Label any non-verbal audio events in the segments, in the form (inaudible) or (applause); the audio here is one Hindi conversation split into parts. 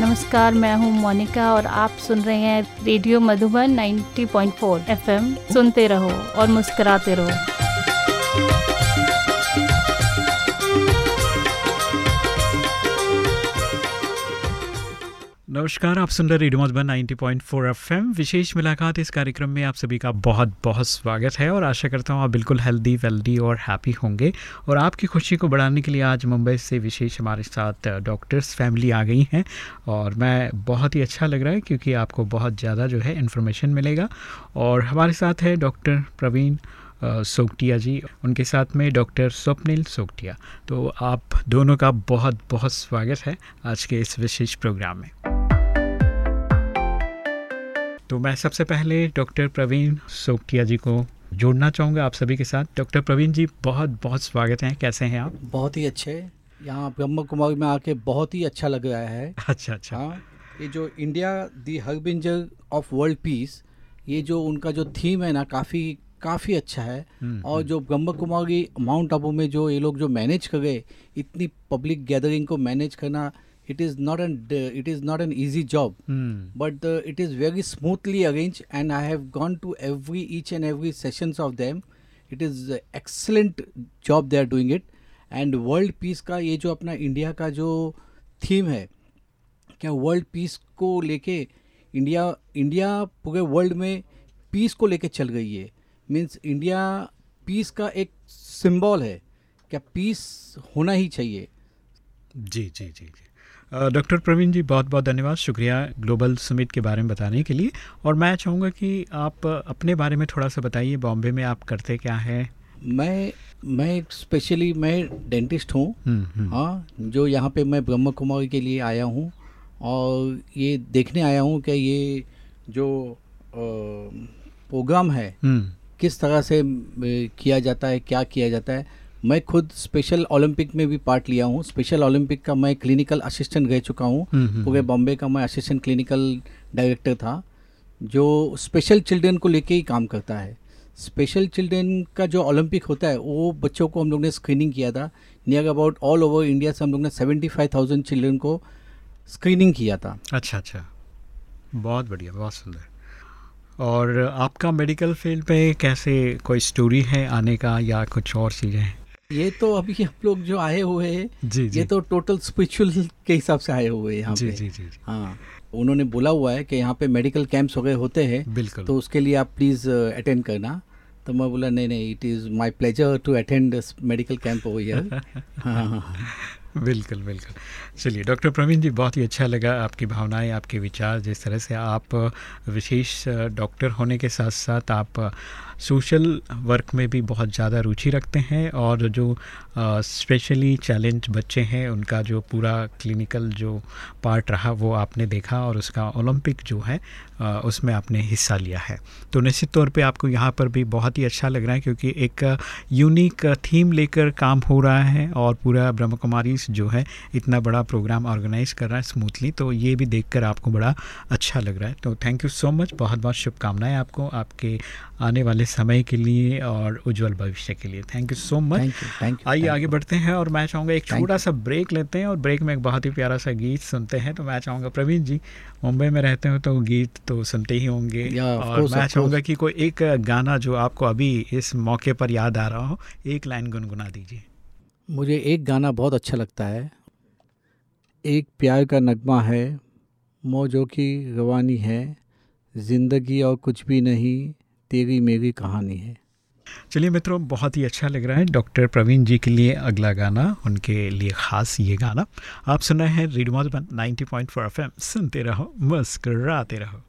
नमस्कार, मैं हूँ मोनिका और आप सुन रहे हैं रेडियो मधुबन 90.4 एफएम। सुनते रहो और मुस्कुराते रहो। नमस्कार, आप सुन रहे रेडियो मधुबन 90.4 एफएम। विशेष मुलाकात इस कार्यक्रम में आप सभी का बहुत बहुत स्वागत है और आशा करता हूँ आप बिल्कुल हेल्दी वेल्दी और हैप्पी होंगे। और आपकी खुशी को बढ़ाने के लिए आज मुंबई से विशेष हमारे साथ डॉक्टर्स फैमिली आ गई हैं। और मैं बहुत ही अच्छा लग रहा है क्योंकि आपको बहुत ज़्यादा जो है इन्फॉर्मेशन मिलेगा। और हमारे साथ है डॉक्टर प्रवीण सोगटिया जी। उनके साथ में डॉक्टर स्वप्निल सोगटिया। तो आप दोनों का बहुत बहुत स्वागत है आज के इस विशेष प्रोग्राम में। तो मैं सबसे पहले डॉक्टर प्रवीण सोगटिया जी को जोड़ना चाहूँगा आप सभी के साथ। डॉक्टर प्रवीण जी बहुत बहुत स्वागत है। कैसे हैं आप? बहुत ही अच्छे। यहाँ ब्रह्म कुमारी में आके बहुत ही अच्छा लग रहा है। अच्छा अच्छा। हाँ ये जो India the harbinger of world peace ये जो उनका जो थीम है ना काफ़ी काफ़ी अच्छा है। हम्म, और जो ब्रह्म कुमारी माउंट आबू में जो ये लोग जो मैनेज कर गए इतनी पब्लिक गैदरिंग को मैनेज करना it is not an uh, it is not an easy job Hmm. but uh, it is very smoothly arranged and i have gone to every each and every sessions of them it is uh, excellent job they are doing it and world peace का ये जो अपना इंडिया का जो थीम है क्या वर्ल्ड पीस को लेके इंडिया इंडिया पूरे वर्ल्ड में पीस को लेके चल गई है मीन्स इंडिया पीस का एक सिंबल है क्या पीस होना ही चाहिए जी जी जी जी डॉक्टर प्रवीण जी बहुत बहुत धन्यवाद। शुक्रिया ग्लोबल समिट के बारे में बताने के लिए। और मैं चाहूँगा कि आप अपने बारे में थोड़ा सा बताइए बॉम्बे में आप करते क्या हैं? मैं मैं स्पेशली मैं डेंटिस्ट हूँ। हम्म, हम्म। हाँ जो यहाँ पे मैं ब्रह्म कुमारी के लिए आया हूँ। और ये देखने आया हूँ कि ये जो प्रोग्राम है हम्म, किस तरह से किया जाता है क्या किया जाता है। मैं खुद स्पेशल ओलंपिक में भी पार्ट लिया हूँ। स्पेशल ओलंपिक का मैं क्लिनिकल असिस्टेंट रह चुका हूँ। हम्म, हम्म, पूरे बॉम्बे का मैं असिस्टेंट क्लिनिकल डायरेक्टर था जो स्पेशल चिल्ड्रन को लेके ही काम करता है। स्पेशल चिल्ड्रन का जो ओलंपिक होता है वो बच्चों को हम लोग ने स्क्रीनिंग किया था। Near about all over India से हम लोग ने सेवेंटी फाइव थाउज़ेंड चिल्ड्रन को स्क्रीनिंग किया था। अच्छा अच्छा। बहुत बढ़िया बहुत सुंदर। और आपका मेडिकल फ़ील्ड पे कैसे कोई स्टोरी है आने का या कुछ और चीज़ें हैं? ये तो अभी हम लोग जो आए हुए हैं ये तो टोटल स्पिरिचुअल के हिसाब से आए हुए हैं यहाँ जी पे। जी जी जी। हाँ उन्होंने बोला हुआ है कि यहाँ पे मेडिकल कैंप्स वगैरह होते हैं बिल्कुल। तो उसके लिए आप प्लीज़ अटेंड करना। तो मैं बोला नहीं नहीं it is my pleasure to attend medical camp over here हाँ हाँ बिल्कुल बिल्कुल। चलिए डॉक्टर प्रवीण जी बहुत ही अच्छा लगा आपकी भावनाएँ आपके विचार जिस तरह से आप विशेष डॉक्टर होने के साथ साथ आप सोशल वर्क में भी बहुत ज़्यादा रुचि रखते हैं और जो स्पेशली चैलेंज बच्चे हैं उनका जो पूरा क्लिनिकल जो पार्ट रहा वो आपने देखा और उसका ओलंपिक जो है अ, उसमें आपने हिस्सा लिया है। तो निश्चित तौर पे आपको यहाँ पर भी बहुत ही अच्छा लग रहा है क्योंकि एक यूनिक थीम लेकर काम हो रहा है और पूरा ब्रह्म कुमारी जो है इतना बड़ा प्रोग्राम ऑर्गेनाइज कर रहा है स्मूथली तो ये भी देखकर आपको बड़ा अच्छा लग रहा है। तो थैंक यू सो मच बहुत बहुत शुभकामनाएँ आपको आपके आने वाले समय के लिए और उज्जवल भविष्य के लिए। थैंक यू सो मच आइए आगे बढ़ते हैं और मैं चाहूँगा एक छोटा सा ब्रेक लेते हैं और ब्रेक में एक बहुत ही प्यारा सा गीत सुनते हैं। तो मैं चाहूँगा प्रवीण जी मुंबई में रहते हो तो गीत तो सुनते ही होंगे। और मैं चाहूँगा कि कोई एक गाना जो आपको अभी इस मौके पर याद आ रहा हो एक लाइन गुनगुना दीजिए। मुझे एक गाना बहुत अच्छा लगता है। एक प्यार का नगमा है मौजों की रवानी है ज़िंदगी और कुछ भी नहीं तेरी मेरी कहानी है। चलिए मित्रों, बहुत ही अच्छा लग रहा है डॉक्टर प्रवीण जी के लिए अगला गाना, उनके लिए खास ये गाना। आप सुन हैं पॉइंट मधुबन 90.4 एफएम। सुनते रहो, मुस्कराते रहो।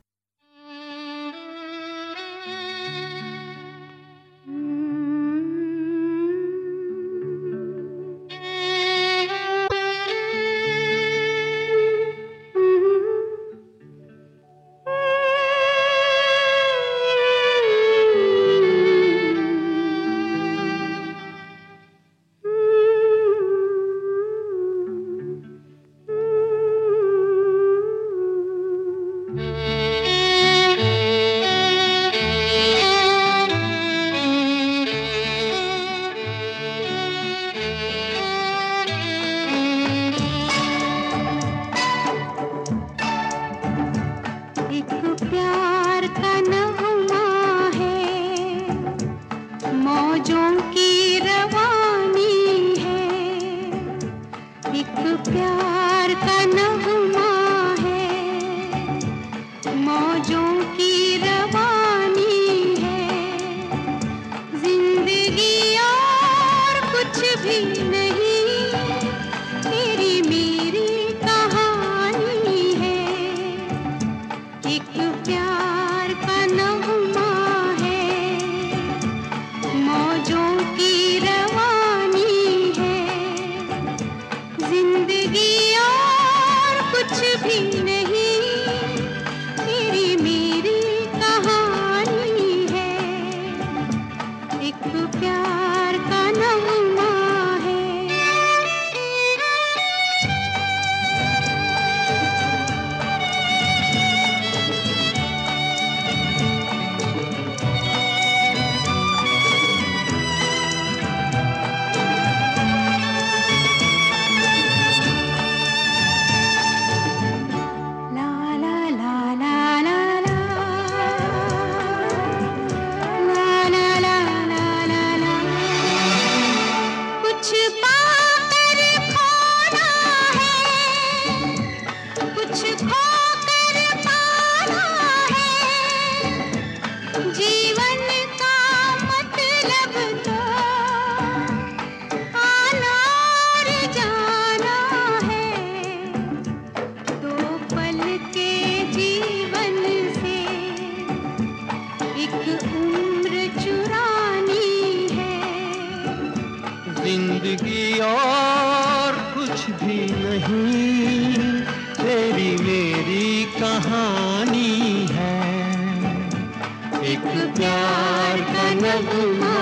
एक उम्र चुरानी है। ज़िंदगी और कुछ भी नहीं, तेरी मेरी कहानी है। एक प्यार का नगमा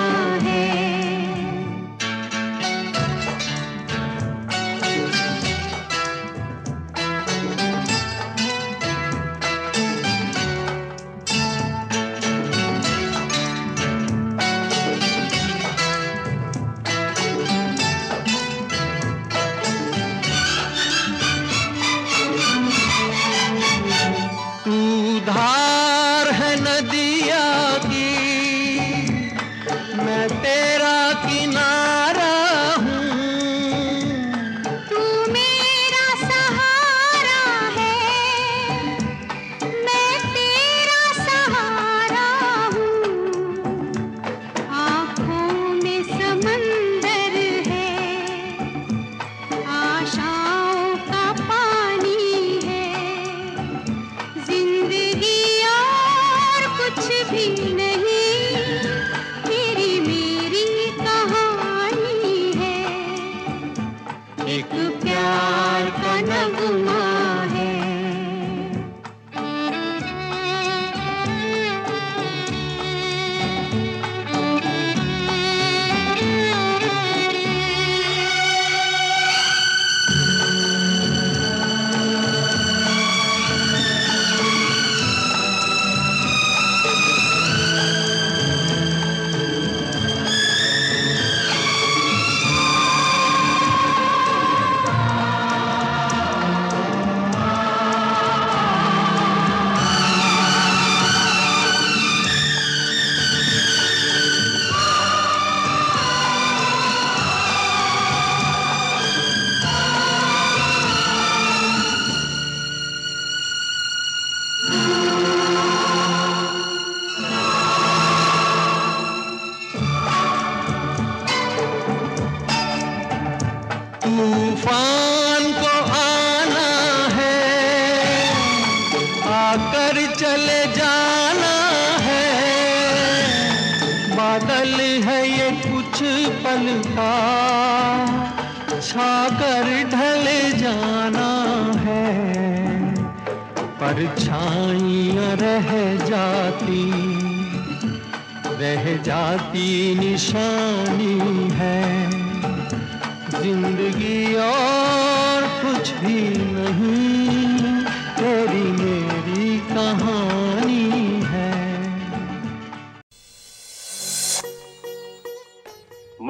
भी कुछ पल का। छाकर ढल जाना है परछाइयाँ रह जाती। रह जाती निशानी है, ज़िंदगी और कुछ भी नहीं। तेरी में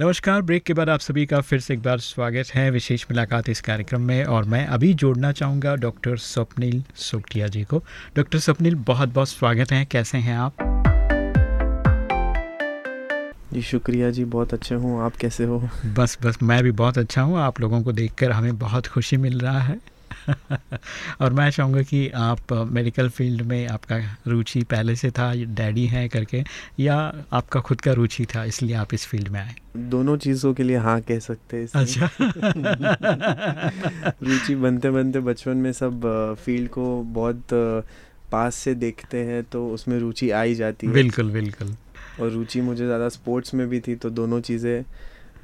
नमस्कार ब्रेक के बाद आप सभी का फिर से एक बार स्वागत है विशेष मुलाकात इस कार्यक्रम में और मैं अभी जोड़ना चाहूँगा डॉक्टर स्वप्निल सोकटिया जी को। डॉक्टर स्वप्निल बहुत बहुत स्वागत है कैसे हैं आप? जी शुक्रिया जी बहुत अच्छे हूँ आप कैसे हो? बस बस मैं भी बहुत अच्छा हूँ आप लोगों को देखकर हमें बहुत खुशी मिल रहा है। (laughs) और मैं चाहूँगा कि आप मेडिकल फ़ील्ड में आपका रुचि पहले से था डैडी हैं करके या आपका खुद का रुचि था इसलिए आप इस फ़ील्ड में आए? दोनों चीज़ों के लिए हाँ कह सकते हैं अच्छा। (laughs) रुचि बनते बनते बचपन में सब फ़ील्ड को बहुत पास से देखते हैं तो उसमें रुचि आ ही जाती है। बिल्कुल बिल्कुल। और रुचि मुझे ज़्यादा स्पोर्ट्स में भी थी तो दोनों चीज़ें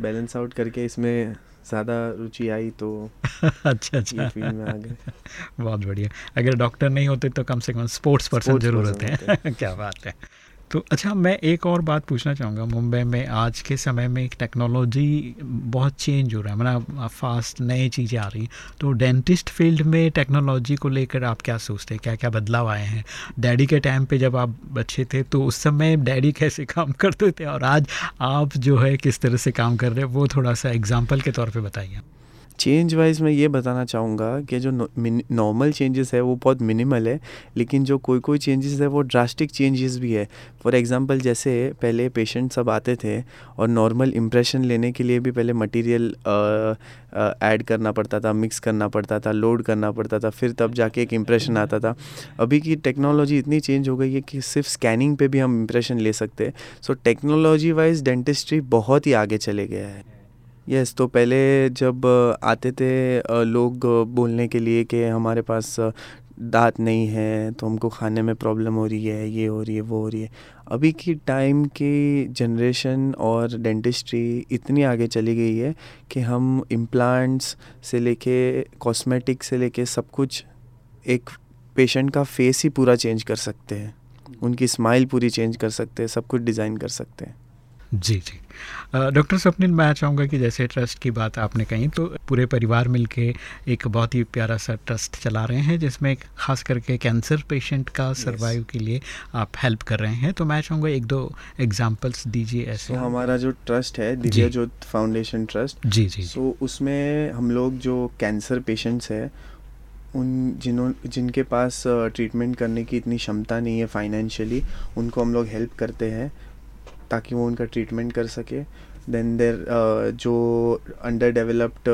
बैलेंस आउट करके इसमें ज़्यादा रुचि आई तो (laughs) अच्छा अच्छा। फ़ील्ड में आ गए बहुत बढ़िया। अगर डॉक्टर नहीं होते तो कम से कम स्पोर्ट्स पर्सन ज़रूर होते हैं। (laughs) क्या बात है। तो अच्छा मैं एक और बात पूछना चाहूँगा। मुंबई में आज के समय में टेक्नोलॉजी बहुत चेंज हो रहा है। मतलब फास्ट नई चीज़ें आ रही तो डेंटिस्ट फ़ील्ड में टेक्नोलॉजी को लेकर आप क्या सोचते हैं? क्या क्या बदलाव आए हैं? डैडी के टाइम पे जब आप बच्चे थे तो उस समय डैडी कैसे काम करते थे? और आज आप जो है किस तरह से काम कर रहे हैं, वो थोड़ा सा एग्ज़ाम्पल के तौर पर बताइए। चेंज वाइज मैं ये बताना चाहूँगा कि जो नॉर्मल चेंजेस है वो बहुत मिनिमल है, लेकिन जो कोई कोई चेंजेस है वो ड्रास्टिक चेंजेस भी है। फॉर एग्जांपल जैसे पहले पेशेंट सब आते थे और नॉर्मल इम्प्रेशन लेने के लिए भी पहले मटेरियल ऐड करना पड़ता था मिक्स करना पड़ता था लोड करना पड़ता था, फिर तब जाके एक इम्प्रेशन आता था। अभी की टेक्नोलॉजी इतनी चेंज हो गई है कि सिर्फ़ स्कैनिंग पे भी हम इम्प्रेशन ले सकते हैं। सो टेक्नोलॉजी वाइज डेंटिस्ट्री बहुत ही आगे चले गया है। यस yes, तो पहले जब आते थे लोग बोलने के लिए कि हमारे पास दांत नहीं है तो हमको खाने में प्रॉब्लम हो रही है ये हो रही है वो हो रही है। अभी की टाइम की जनरेशन और डेंटिस्ट्री इतनी आगे चली गई है कि हम इम्प्लांट्स से लेके कॉस्मेटिक से लेके सब कुछ एक पेशेंट का फेस ही पूरा चेंज कर सकते हैं। उनकी स्माइल पूरी चेंज कर सकते हैं सब कुछ डिज़ाइन कर सकते हैं। जी जी। डॉक्टर स्वप्निल मैं चाहूँगा कि जैसे ट्रस्ट की बात आपने कही तो पूरे परिवार मिलके एक बहुत ही प्यारा सा ट्रस्ट चला रहे हैं जिसमें खास करके कैंसर पेशेंट का सर्वाइव. के लिए आप हेल्प कर रहे हैं। तो मैं चाहूँगा एक दो एग्जांपल्स दीजिए ऐसे। तो हमारा जो ट्रस्ट है दिव्या ज्योत फाउंडेशन ट्रस्ट जी जी तो उसमें हम लोग जो कैंसर पेशेंट्स है उन जिन्हों जिनके पास ट्रीटमेंट करने की इतनी क्षमता नहीं है फाइनेंशियली उनको हम लोग हेल्प करते हैं। ताकि वो उनका ट्रीटमेंट कर सके देन देर uh, जो अंडर डेवलप्ड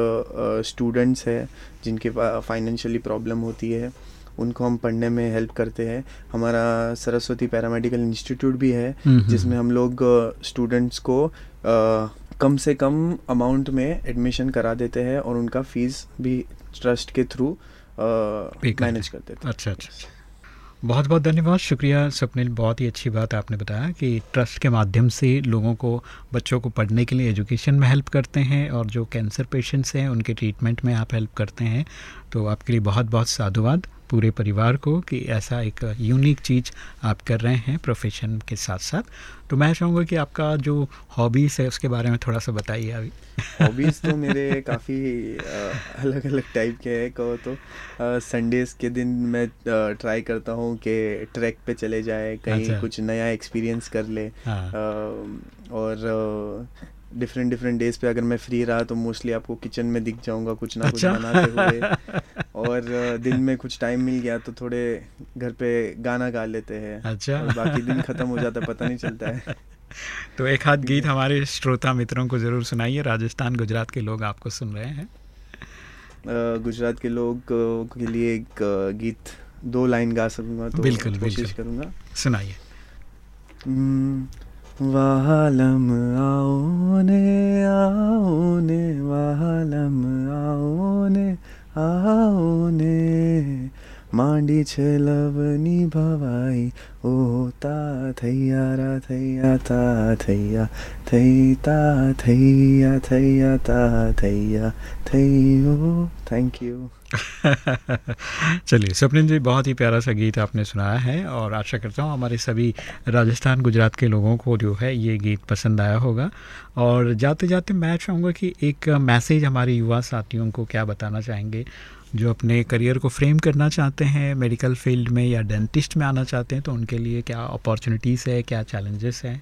स्टूडेंट्स है जिनके फाइनेंशियली प्रॉब्लम होती है उनको हम पढ़ने में हेल्प करते हैं हमारा सरस्वती पैरामेडिकल इंस्टीट्यूट भी है हम्म, हम्म, जिसमें हम्म। हम लोग स्टूडेंट्स uh, को uh, कम से कम अमाउंट में एडमिशन करा देते हैं और उनका फ़ीस भी ट्रस्ट के थ्रू मैनेज करते थे अच्छा अच्छा, अच्छा। बहुत बहुत धन्यवाद। शुक्रिया स्वप्निल, बहुत ही अच्छी बात आपने बताया कि ट्रस्ट के माध्यम से लोगों को, बच्चों को पढ़ने के लिए एजुकेशन में हेल्प करते हैं और जो कैंसर पेशेंट्स हैं, उनके ट्रीटमेंट में आप हेल्प करते हैं। तो आपके लिए बहुत बहुत साधुवाद। पूरे परिवार को कि ऐसा एक यूनिक चीज़ आप कर रहे हैं प्रोफेशन के साथ साथ तो मैं चाहूँगा कि आपका जो हॉबीज़ है उसके बारे में थोड़ा सा बताइए अभी हॉबीज़ तो (laughs) मेरे काफ़ी अलग अलग टाइप के हैं कहो तो संडेज़ के दिन मैं ट्राई करता हूँ कि ट्रैक पे चले जाए कहीं अच्छा। कुछ नया एक्सपीरियंस कर ले हाँ। और डिफरेंट डिफरेंट डेज़ पे अगर मैं फ्री रहा तो मोस्टली आपको किचन में दिख जाऊँगा कुछ ना अच्छा? कुछ बनाते हुए। (laughs) और दिन में कुछ टाइम मिल गया तो थोड़े घर पे गाना गा लेते हैं। अच्छा। बाकी दिन खत्म हो जाता पता नहीं चलता है। (laughs) तो एक हाथ गीत हमारे श्रोता मित्रों को ज़रूर सुनाइए। राजस्थान गुजरात के लोग आपको सुन रहे हैं। गुजरात के लोग के लिए एक गीत दो लाइन गा सकूँगा तो बिल्कुल कोशिश करूँगा। सुनाइए। વાલમ આવો ને આવો ને વાલમ આવો ને આવો ને માંડી છે લવની ભવાઈ ઓ તા થૈયા, રા થૈયા, તા થૈયા થઈ તા થૈયા થૈયા, તા થૈયા થઈ ઓ થેન્ક યુ (laughs) चलिए, स्वप्निल जी, बहुत ही प्यारा सा गीत आपने सुनाया है और आशा करता हूँ हमारे सभी राजस्थान, गुजरात के लोगों को जो है ये गीत पसंद आया होगा। और जाते जाते मैं चाहूँगा कि एक मैसेज हमारे युवा साथियों को क्या बताना चाहेंगे, जो अपने करियर को फ्रेम करना चाहते हैं, मेडिकल फ़ील्ड में या डेंटिस्ट में आना चाहते हैं तो उनके लिए क्या अपॉर्चुनिटीज़ है, क्या चैलेंजेस हैं?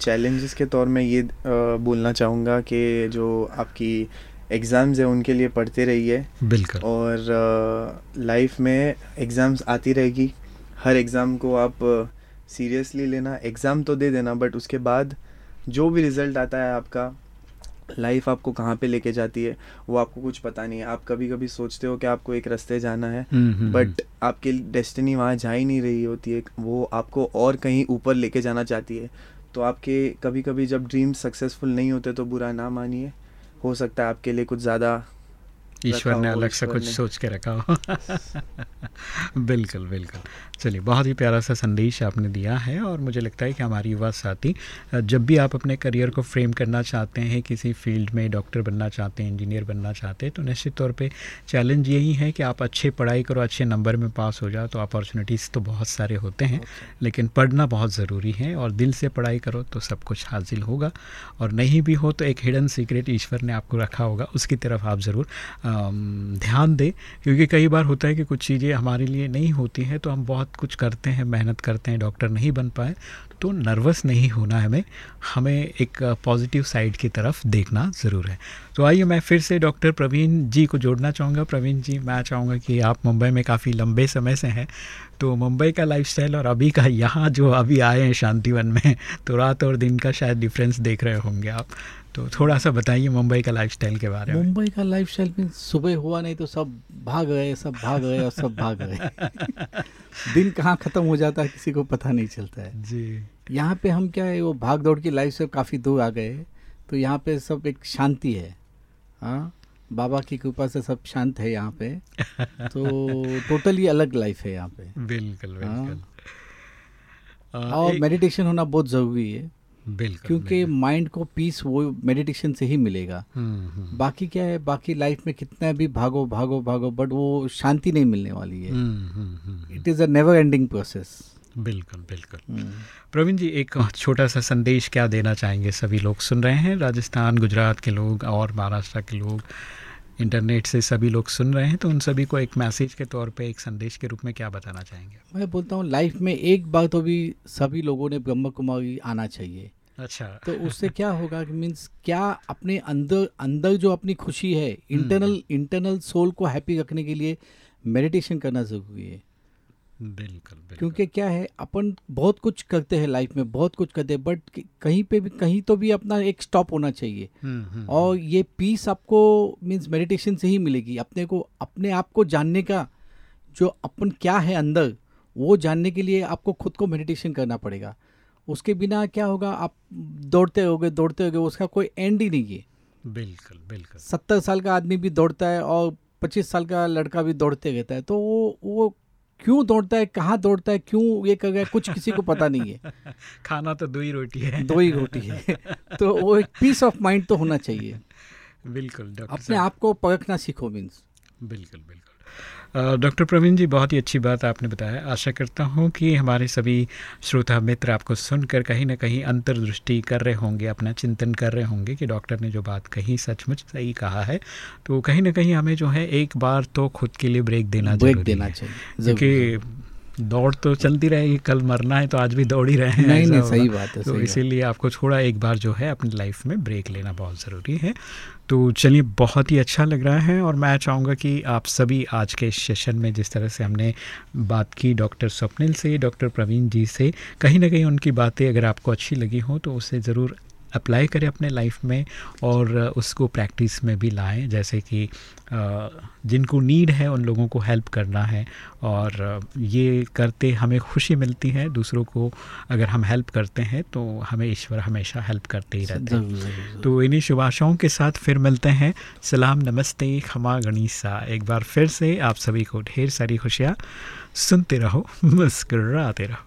चैलेंजेस के तौर में ये बोलना चाहूँगा कि जो आपकी एग्ज़ाम्स है उनके लिए पढ़ते रहिए। बिल्कुल। और लाइफ में एग्ज़ाम्स आती रहेगी। हर एग्ज़ाम को आप सीरियसली लेना एग्ज़ाम तो दे देना बट उसके बाद जो भी रिज़ल्ट आता है आपका लाइफ आपको कहाँ पे लेके जाती है वो आपको कुछ पता नहीं है। आप कभी कभी सोचते हो कि आपको एक रास्ते जाना है बट हम्म, हम्म, आपकी डेस्टिनी वहाँ जा ही नहीं रही होती है। वो आपको और कहीं ऊपर लेके जाना चाहती है। तो आपके कभी कभी जब ड्रीम्स सक्सेसफुल नहीं होते तो बुरा ना मानिए। हो सकता है आपके लिए कुछ ज़्यादा ईश्वर ने अलग से कुछ सोच के रखा हो। (laughs) बिल्कुल बिल्कुल। चलिए बहुत ही प्यारा सा संदेश आपने दिया है और मुझे लगता है कि हमारी युवा साथी जब भी आप अपने करियर को फ्रेम करना चाहते हैं किसी फ़ील्ड में डॉक्टर बनना चाहते हैं इंजीनियर बनना चाहते हैं तो निश्चित तौर पे चैलेंज यही है कि आप अच्छे पढ़ाई करो अच्छे नंबर में पास हो जाओ तो अपॉर्चुनिटीज़ तो बहुत सारे होते हैं लेकिन पढ़ना बहुत ज़रूरी है और दिल से पढ़ाई करो तो सब कुछ हासिल होगा। और नहीं भी हो तो एक हिडन सीक्रेट ईश्वर ने आपको रखा होगा उसकी तरफ़ आप ज़रूर ध्यान दें, क्योंकि कई बार होता है कि कुछ चीज़ें हमारे लिए नहीं होती हैं तो हम बहुत कुछ करते हैं, मेहनत करते हैं, डॉक्टर नहीं बन पाए तो नर्वस नहीं होना हमें हमें एक पॉजिटिव साइड की तरफ़ देखना ज़रूर है। तो आइए मैं फिर से डॉक्टर प्रवीण जी को जोड़ना चाहूँगा। प्रवीण जी, मैं चाहूँगा कि आप मुंबई में काफ़ी लंबे समय से हैं तो मुंबई का लाइफस्टाइल और अभी का यहाँ जो अभी आए हैं शांतिवन में तो रात और दिन का शायद डिफरेंस देख रहे होंगे आप। तो थोड़ा सा बताइए मुंबई का लाइफस्टाइल के बारे में। मुंबई का लाइफस्टाइल में सुबह हुआ नहीं तो सब भाग गए सब भाग गए और सब भाग गए। (laughs) दिन कहाँ ख़त्म हो जाता है किसी को पता नहीं चलता है। जी। यहाँ पे हम क्या है वो भाग दौड़ की लाइफ से काफ़ी दूर आ गए तो यहाँ पे सब एक शांति है। हाँ? बाबा की कृपा से सब शांत है यहाँ पे। तो टोटली अलग लाइफ है यहाँ पे। बिल्कुल हाँ। बिल्कुल। और मेडिटेशन होना बहुत ज़रूरी है बिल्कुल क्योंकि माइंड को पीस वो मेडिटेशन से ही मिलेगा। हम्म, हम्म, बाकी क्या है बाकी लाइफ में कितना भी भागो भागो भागो बट वो शांति नहीं मिलने वाली है। It is a never ending process बिल्कुल बिल्कुल। प्रवीण जी एक छोटा सा संदेश क्या देना चाहेंगे? सभी लोग सुन रहे हैं। राजस्थान गुजरात के लोग और महाराष्ट्र के लोग इंटरनेट से सभी लोग सुन रहे हैं तो उन सभी को एक मैसेज के तौर पे एक संदेश के रूप में क्या बताना चाहेंगे? मैं बोलता हूँ लाइफ में एक बार तो भी सभी लोगों ने ब्रह्म कुमारी आना चाहिए। अच्छा। तो उससे क्या होगा कि मीन्स क्या अपने अंदर अंदर जो अपनी खुशी है इंटरनल इंटरनल सोल को हैप्पी रखने के लिए मेडिटेशन करना ज़रूरी है। बिल्कुल बिल्कुल। क्योंकि क्या है अपन बहुत कुछ करते हैं लाइफ में बहुत कुछ करते हैं बट कहीं पे भी कहीं तो भी अपना एक स्टॉप होना चाहिए। हम्म, हम्म, और ये पीस आपको मीन्स मेडिटेशन से ही मिलेगी। अपने को अपने आप को जानने का जो अपन क्या है अंदर वो जानने के लिए आपको खुद को मेडिटेशन करना पड़ेगा। उसके बिना क्या होगा आप दौड़ते होगे दौड़ते होगे उसका कोई एंड ही नहीं है। बिल्कुल बिल्कुल। सत्तर साल का आदमी भी दौड़ता है और पच्चीस साल का लड़का भी दौड़ते रहता है तो वो वो क्यों दौड़ता है कहाँ दौड़ता है क्यों ये कर गया कुछ किसी को पता नहीं है। (laughs) खाना तो दो ही रोटी है। दो ही रोटी है। (laughs) तो वो एक पीस ऑफ़ माइंड तो होना चाहिए। बिल्कुल डॉक्टर अपने आप को परखना सीखो मीन्स। बिल्कुल बिल्कुल। डॉक्टर प्रवीण जी बहुत ही अच्छी बात आपने बताया। आशा करता हूँ कि हमारे सभी श्रोता मित्र आपको सुनकर कहीं ना कहीं अंतर्दृष्टि कर रहे होंगे अपना चिंतन कर रहे होंगे कि डॉक्टर ने जो बात कही सचमुच सही कहा है। तो कहीं ना कहीं हमें जो है एक बार तो खुद के लिए ब्रेक देना ब्रेक देना चाहिए क्योंकि दौड़ तो चलती रहेगी कल मरना है तो आज भी दौड़ ही रहे हैं नहीं नहीं सही बात है तो इसीलिए आपको थोड़ा एक बार जो है अपनी लाइफ में ब्रेक लेना बहुत ज़रूरी है। तो चलिए, बहुत ही अच्छा लग रहा है और मैं चाहूँगा कि आप सभी आज के सेशन में जिस तरह से हमने बात की डॉक्टर स्वप्निल से, डॉक्टर प्रवीण जी से, कहीं ना कहीं उनकी बातें अगर आपको अच्छी लगी हो तो उसे ज़रूर अप्लाई करें अपने लाइफ में और उसको प्रैक्टिस में भी लाएँ जैसे कि जिनको नीड है उन लोगों को हेल्प करना है और ये करते हमें खुशी मिलती है दूसरों को अगर हम हेल्प करते हैं तो हमें ईश्वर हमेशा हेल्प करते ही रहते हैं। तो इन्हीं शुभ आशाओं के साथ फिर मिलते हैं। सलाम नमस्ते खमा गणिसा। एक बार फिर से आप सभी को ढेर सारी खुशियाँ। सुनते रहो मुस्कराते रहो।